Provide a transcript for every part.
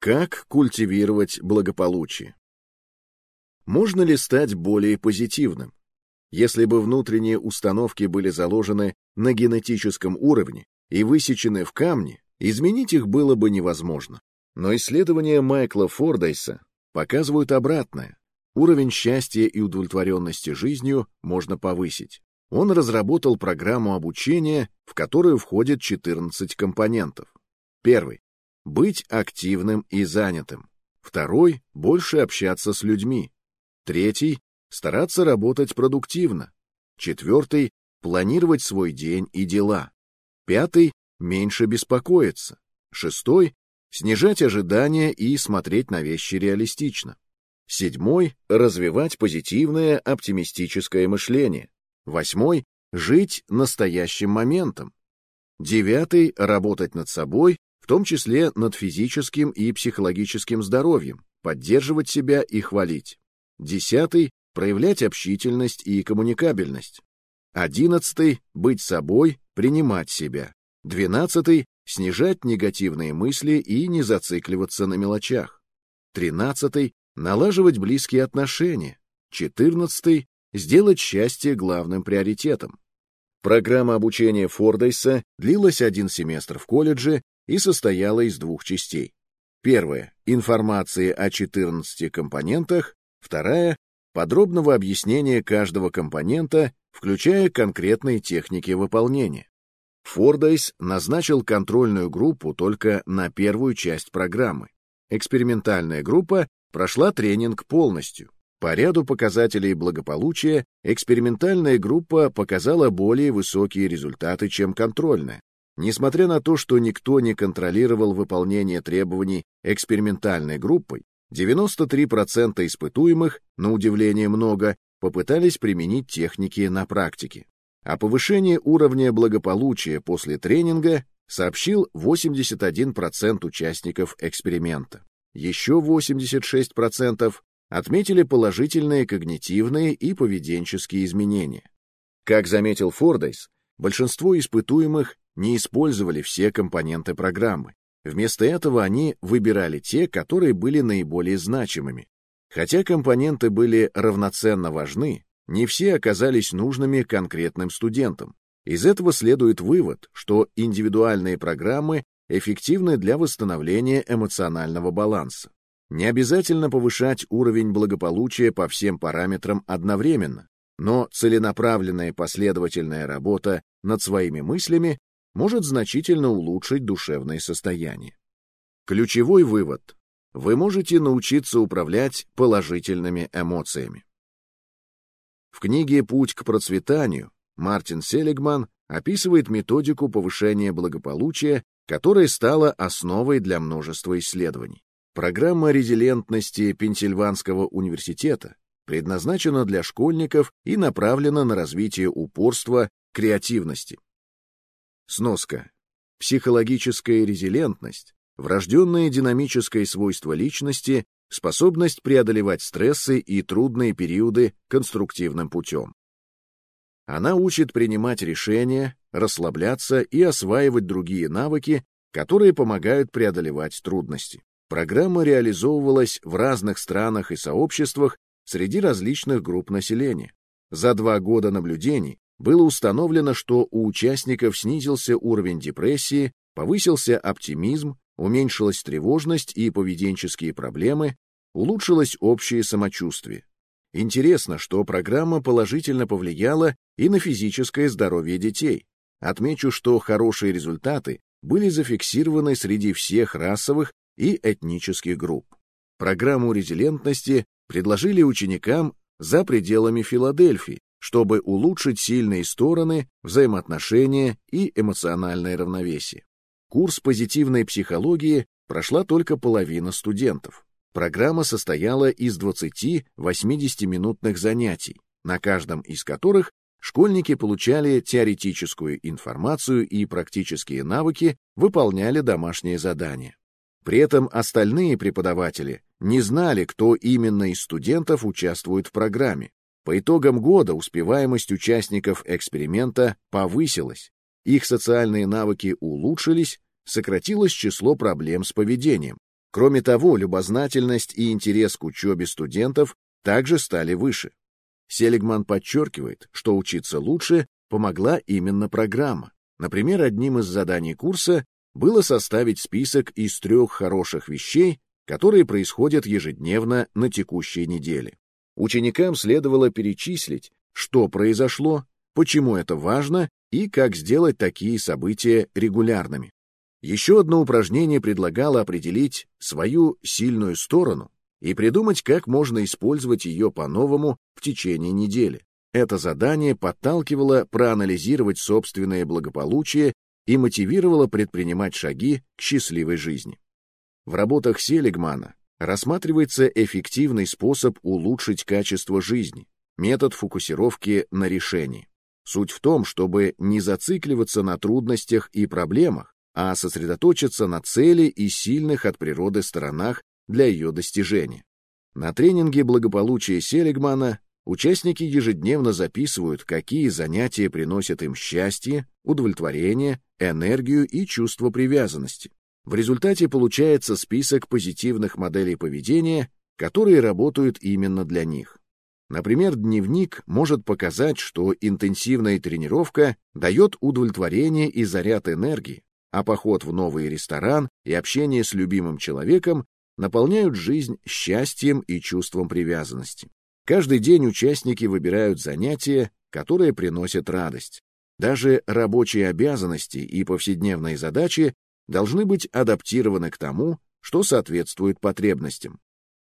Как культивировать благополучие? Можно ли стать более позитивным? Если бы внутренние установки были заложены на генетическом уровне и высечены в камне, изменить их было бы невозможно. Но исследования Майкла Фордайса показывают обратное. Уровень счастья и удовлетворенности жизнью можно повысить. Он разработал программу обучения, в которую входит 14 компонентов. Первый. Быть активным и занятым. Второй. Больше общаться с людьми. Третий. Стараться работать продуктивно. Четвертый. Планировать свой день и дела. Пятый. Меньше беспокоиться. Шестой. Снижать ожидания и смотреть на вещи реалистично. Седьмой — развивать позитивное оптимистическое мышление. Восьмой — жить настоящим моментом. Девятый — работать над собой, в том числе над физическим и психологическим здоровьем, поддерживать себя и хвалить. Десятый — проявлять общительность и коммуникабельность. Одиннадцатый — быть собой, принимать себя. Двенадцатый — снижать негативные мысли и не зацикливаться на мелочах. Тринадцатый — налаживать близкие отношения. Четырнадцатый — сделать счастье главным приоритетом. Программа обучения Фордайса длилась один семестр в колледже и состояла из двух частей. Первая — информации о 14 компонентах, вторая — подробного объяснения каждого компонента, включая конкретные техники выполнения. Фордайс назначил контрольную группу только на первую часть программы. Экспериментальная группа прошла тренинг полностью. По ряду показателей благополучия экспериментальная группа показала более высокие результаты, чем контрольная. Несмотря на то, что никто не контролировал выполнение требований экспериментальной группой, 93% испытуемых, на удивление много, попытались применить техники на практике. О повышении уровня благополучия после тренинга сообщил 81% участников эксперимента. Еще 86% отметили положительные когнитивные и поведенческие изменения. Как заметил Фордайс, большинство испытуемых не использовали все компоненты программы. Вместо этого они выбирали те, которые были наиболее значимыми. Хотя компоненты были равноценно важны, не все оказались нужными конкретным студентам. Из этого следует вывод, что индивидуальные программы эффективны для восстановления эмоционального баланса. Не обязательно повышать уровень благополучия по всем параметрам одновременно, но целенаправленная последовательная работа над своими мыслями может значительно улучшить душевное состояние. Ключевой вывод. Вы можете научиться управлять положительными эмоциями. В книге «Путь к процветанию» Мартин Селигман описывает методику повышения благополучия, которая стала основой для множества исследований. Программа резилентности Пенсильванского университета предназначена для школьников и направлена на развитие упорства, креативности. Сноска. Психологическая резилентность – врожденное динамическое свойство личности, способность преодолевать стрессы и трудные периоды конструктивным путем. Она учит принимать решения, расслабляться и осваивать другие навыки, которые помогают преодолевать трудности. Программа реализовывалась в разных странах и сообществах среди различных групп населения. За два года наблюдений было установлено, что у участников снизился уровень депрессии, повысился оптимизм, уменьшилась тревожность и поведенческие проблемы, улучшилось общее самочувствие. Интересно, что программа положительно повлияла и на физическое здоровье детей. Отмечу, что хорошие результаты были зафиксированы среди всех расовых и этнических групп. Программу резилентности предложили ученикам за пределами Филадельфии, чтобы улучшить сильные стороны, взаимоотношения и эмоциональное равновесие. Курс позитивной психологии прошла только половина студентов. Программа состояла из 20 80-минутных занятий, на каждом из которых школьники получали теоретическую информацию и практические навыки, выполняли домашние задания. При этом остальные преподаватели не знали, кто именно из студентов участвует в программе. По итогам года успеваемость участников эксперимента повысилась, их социальные навыки улучшились, сократилось число проблем с поведением. Кроме того, любознательность и интерес к учебе студентов также стали выше. Селигман подчеркивает, что учиться лучше помогла именно программа. Например, одним из заданий курса было составить список из трех хороших вещей, которые происходят ежедневно на текущей неделе. Ученикам следовало перечислить, что произошло, почему это важно и как сделать такие события регулярными. Еще одно упражнение предлагало определить свою сильную сторону и придумать, как можно использовать ее по-новому в течение недели. Это задание подталкивало проанализировать собственное благополучие и мотивировало предпринимать шаги к счастливой жизни. В работах Селигмана рассматривается эффективный способ улучшить качество жизни, метод фокусировки на решении. Суть в том, чтобы не зацикливаться на трудностях и проблемах, а сосредоточиться на цели и сильных от природы сторонах для ее достижения. На тренинге благополучия Селигмана участники ежедневно записывают, какие занятия приносят им счастье, удовлетворение, энергию и чувство привязанности. В результате получается список позитивных моделей поведения, которые работают именно для них. Например, дневник может показать, что интенсивная тренировка дает удовлетворение и заряд энергии, а поход в новый ресторан и общение с любимым человеком наполняют жизнь счастьем и чувством привязанности. Каждый день участники выбирают занятия, которые приносят радость. Даже рабочие обязанности и повседневные задачи должны быть адаптированы к тому, что соответствует потребностям.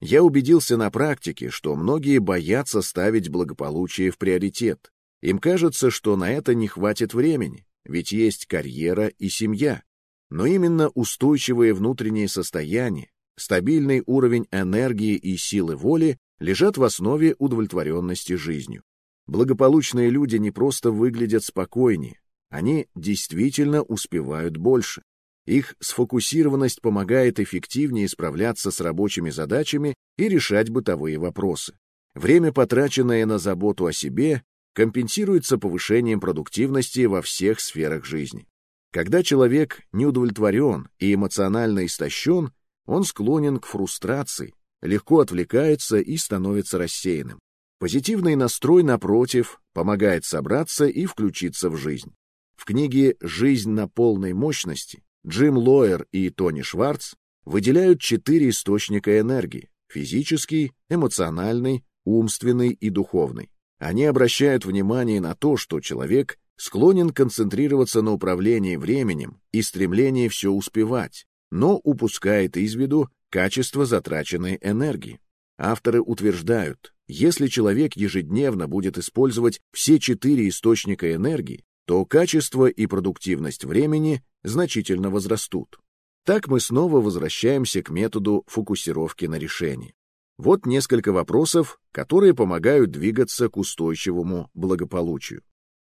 Я убедился на практике, что многие боятся ставить благополучие в приоритет. Им кажется, что на это не хватит времени, ведь есть карьера и семья. Но именно устойчивое внутреннее состояние, стабильный уровень энергии и силы воли лежат в основе удовлетворенности жизнью. Благополучные люди не просто выглядят спокойнее, они действительно успевают больше. Их сфокусированность помогает эффективнее справляться с рабочими задачами и решать бытовые вопросы. Время, потраченное на заботу о себе, компенсируется повышением продуктивности во всех сферах жизни. Когда человек неудовлетворен и эмоционально истощен, он склонен к фрустрации, легко отвлекается и становится рассеянным. Позитивный настрой, напротив, помогает собраться и включиться в жизнь. В книге «Жизнь на полной мощности» Джим Лоер и Тони Шварц выделяют четыре источника энергии – физический, эмоциональный, умственный и духовный. Они обращают внимание на то, что человек склонен концентрироваться на управлении временем и стремлении все успевать, но упускает из виду качество затраченной энергии. Авторы утверждают, если человек ежедневно будет использовать все четыре источника энергии, то качество и продуктивность времени значительно возрастут. Так мы снова возвращаемся к методу фокусировки на решении. Вот несколько вопросов, которые помогают двигаться к устойчивому благополучию.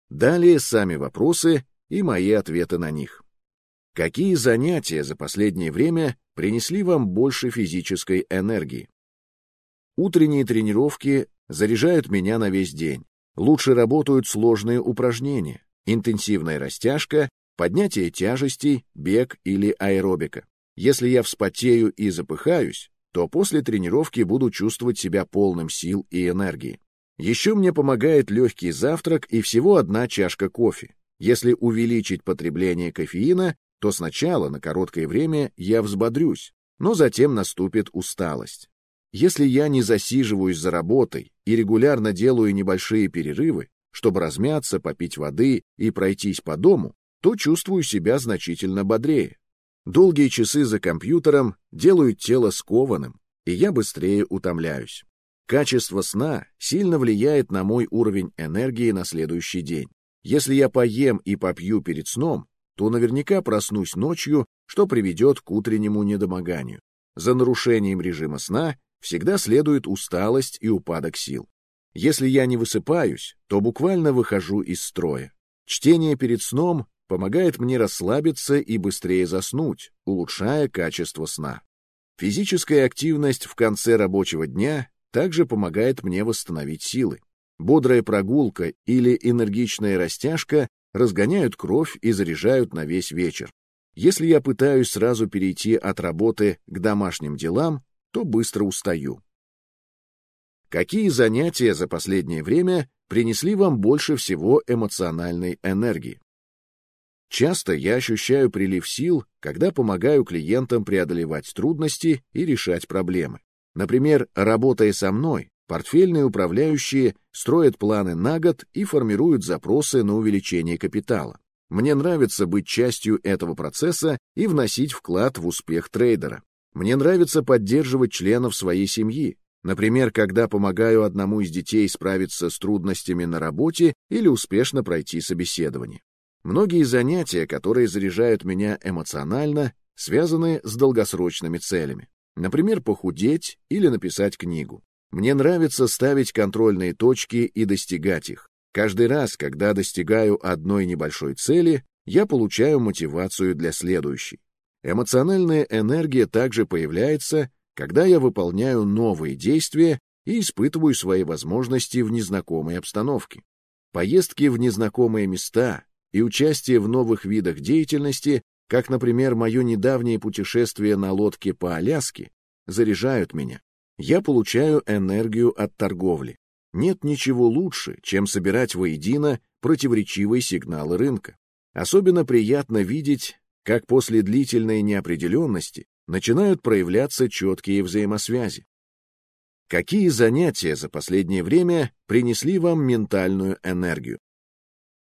Далее сами вопросы и мои ответы на них. Какие занятия за последнее время принесли вам больше физической энергии? Утренние тренировки заряжают меня на весь день. Лучше работают сложные упражнения, интенсивная растяжка, поднятие тяжестей, бег или аэробика. Если я вспотею и запыхаюсь, то после тренировки буду чувствовать себя полным сил и энергии. Еще мне помогает легкий завтрак и всего одна чашка кофе. Если увеличить потребление кофеина, то сначала на короткое время я взбодрюсь, но затем наступит усталость. Если я не засиживаюсь за работой и регулярно делаю небольшие перерывы, чтобы размяться, попить воды и пройтись по дому, то чувствую себя значительно бодрее. Долгие часы за компьютером делают тело скованным, и я быстрее утомляюсь. Качество сна сильно влияет на мой уровень энергии на следующий день. Если я поем и попью перед сном, то наверняка проснусь ночью, что приведет к утреннему недомоганию. За нарушением режима сна всегда следует усталость и упадок сил. Если я не высыпаюсь, то буквально выхожу из строя. Чтение перед сном помогает мне расслабиться и быстрее заснуть, улучшая качество сна. Физическая активность в конце рабочего дня также помогает мне восстановить силы. Бодрая прогулка или энергичная растяжка разгоняют кровь и заряжают на весь вечер. Если я пытаюсь сразу перейти от работы к домашним делам, то быстро устаю. Какие занятия за последнее время принесли вам больше всего эмоциональной энергии? Часто я ощущаю прилив сил, когда помогаю клиентам преодолевать трудности и решать проблемы. Например, работая со мной, портфельные управляющие строят планы на год и формируют запросы на увеличение капитала. Мне нравится быть частью этого процесса и вносить вклад в успех трейдера. Мне нравится поддерживать членов своей семьи, например, когда помогаю одному из детей справиться с трудностями на работе или успешно пройти собеседование. Многие занятия, которые заряжают меня эмоционально, связаны с долгосрочными целями. Например, похудеть или написать книгу. Мне нравится ставить контрольные точки и достигать их. Каждый раз, когда достигаю одной небольшой цели, я получаю мотивацию для следующей. Эмоциональная энергия также появляется, когда я выполняю новые действия и испытываю свои возможности в незнакомой обстановке. Поездки в незнакомые места и участие в новых видах деятельности, как, например, мое недавнее путешествие на лодке по Аляске, заряжают меня. Я получаю энергию от торговли. Нет ничего лучше, чем собирать воедино противоречивые сигналы рынка. Особенно приятно видеть, как после длительной неопределенности начинают проявляться четкие взаимосвязи. Какие занятия за последнее время принесли вам ментальную энергию?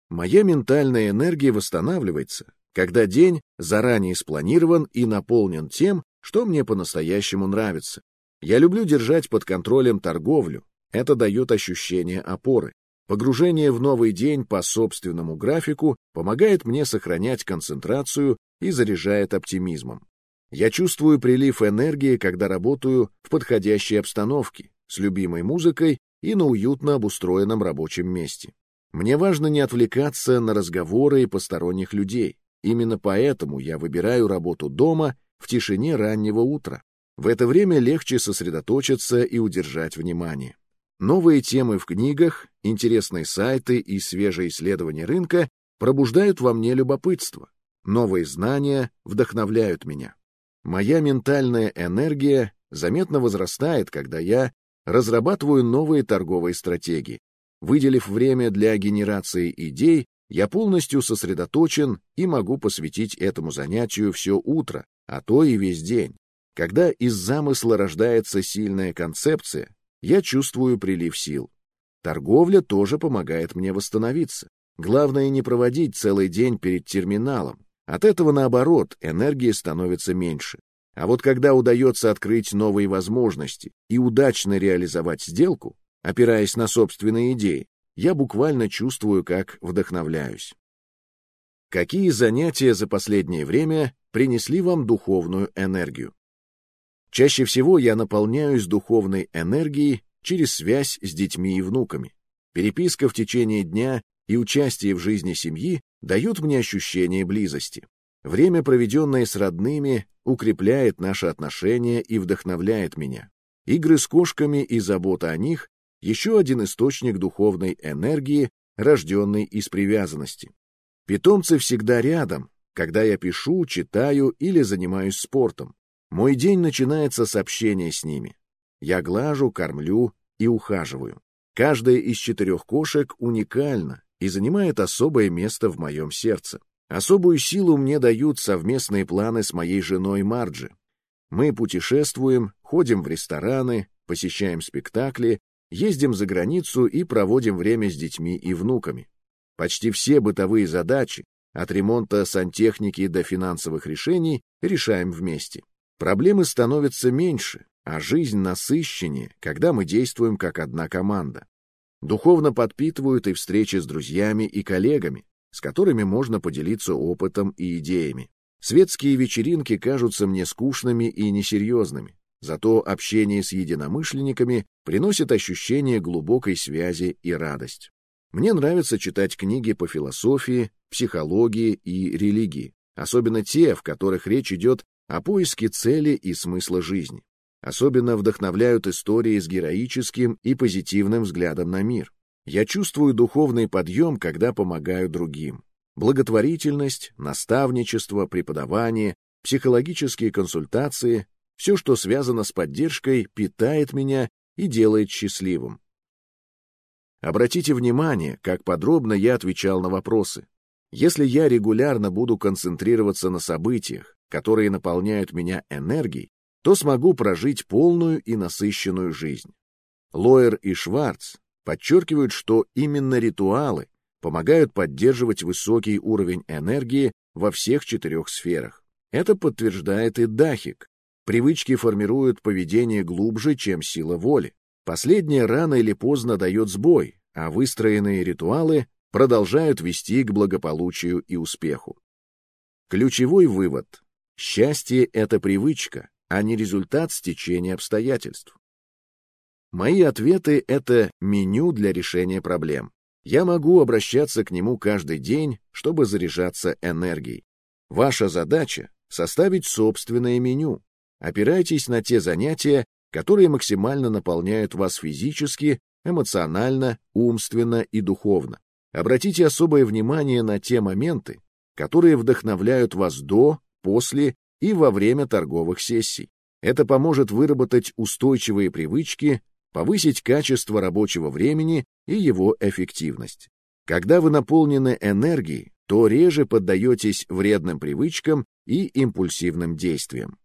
Моя ментальная энергия восстанавливается, когда день заранее спланирован и наполнен тем, что мне по-настоящему нравится. Я люблю держать под контролем торговлю, это дает ощущение опоры. Погружение в новый день по собственному графику помогает мне сохранять концентрацию и заряжает оптимизмом. Я чувствую прилив энергии, когда работаю в подходящей обстановке, с любимой музыкой и на уютно обустроенном рабочем месте. Мне важно не отвлекаться на разговоры и посторонних людей. Именно поэтому я выбираю работу дома в тишине раннего утра. В это время легче сосредоточиться и удержать внимание. Новые темы в книгах, интересные сайты и свежие исследования рынка пробуждают во мне любопытство. Новые знания вдохновляют меня. Моя ментальная энергия заметно возрастает, когда я разрабатываю новые торговые стратегии. Выделив время для генерации идей, я полностью сосредоточен и могу посвятить этому занятию все утро, а то и весь день. Когда из замысла рождается сильная концепция, я чувствую прилив сил. Торговля тоже помогает мне восстановиться. Главное не проводить целый день перед терминалом. От этого, наоборот, энергии становится меньше. А вот когда удается открыть новые возможности и удачно реализовать сделку, опираясь на собственные идеи, я буквально чувствую, как вдохновляюсь. Какие занятия за последнее время принесли вам духовную энергию? Чаще всего я наполняюсь духовной энергией через связь с детьми и внуками. Переписка в течение дня и участие в жизни семьи дают мне ощущение близости. Время, проведенное с родными, укрепляет наши отношения и вдохновляет меня. Игры с кошками и забота о них — еще один источник духовной энергии, рожденный из привязанности. Питомцы всегда рядом, когда я пишу, читаю или занимаюсь спортом. Мой день начинается с общения с ними. Я глажу, кормлю и ухаживаю. Каждая из четырех кошек уникальна и занимает особое место в моем сердце. Особую силу мне дают совместные планы с моей женой Марджи. Мы путешествуем, ходим в рестораны, посещаем спектакли, ездим за границу и проводим время с детьми и внуками. Почти все бытовые задачи, от ремонта сантехники до финансовых решений, решаем вместе. Проблемы становятся меньше, а жизнь насыщеннее, когда мы действуем как одна команда. Духовно подпитывают и встречи с друзьями и коллегами, с которыми можно поделиться опытом и идеями. Светские вечеринки кажутся мне скучными и несерьезными, зато общение с единомышленниками приносит ощущение глубокой связи и радость. Мне нравится читать книги по философии, психологии и религии, особенно те, в которых речь идет о поиске цели и смысла жизни. Особенно вдохновляют истории с героическим и позитивным взглядом на мир. Я чувствую духовный подъем, когда помогаю другим. Благотворительность, наставничество, преподавание, психологические консультации, все, что связано с поддержкой, питает меня и делает счастливым. Обратите внимание, как подробно я отвечал на вопросы. Если я регулярно буду концентрироваться на событиях, которые наполняют меня энергией, то смогу прожить полную и насыщенную жизнь. Лоер и Шварц подчеркивают, что именно ритуалы помогают поддерживать высокий уровень энергии во всех четырех сферах. Это подтверждает и Дахик. Привычки формируют поведение глубже, чем сила воли. Последняя рано или поздно дает сбой, а выстроенные ритуалы продолжают вести к благополучию и успеху. Ключевой вывод. Счастье — это привычка, а не результат стечения обстоятельств. Мои ответы — это меню для решения проблем. Я могу обращаться к нему каждый день, чтобы заряжаться энергией. Ваша задача — составить собственное меню. Опирайтесь на те занятия, которые максимально наполняют вас физически, эмоционально, умственно и духовно. Обратите особое внимание на те моменты, которые вдохновляют вас до, после и во время торговых сессий. Это поможет выработать устойчивые привычки, повысить качество рабочего времени и его эффективность. Когда вы наполнены энергией, то реже поддаетесь вредным привычкам и импульсивным действиям.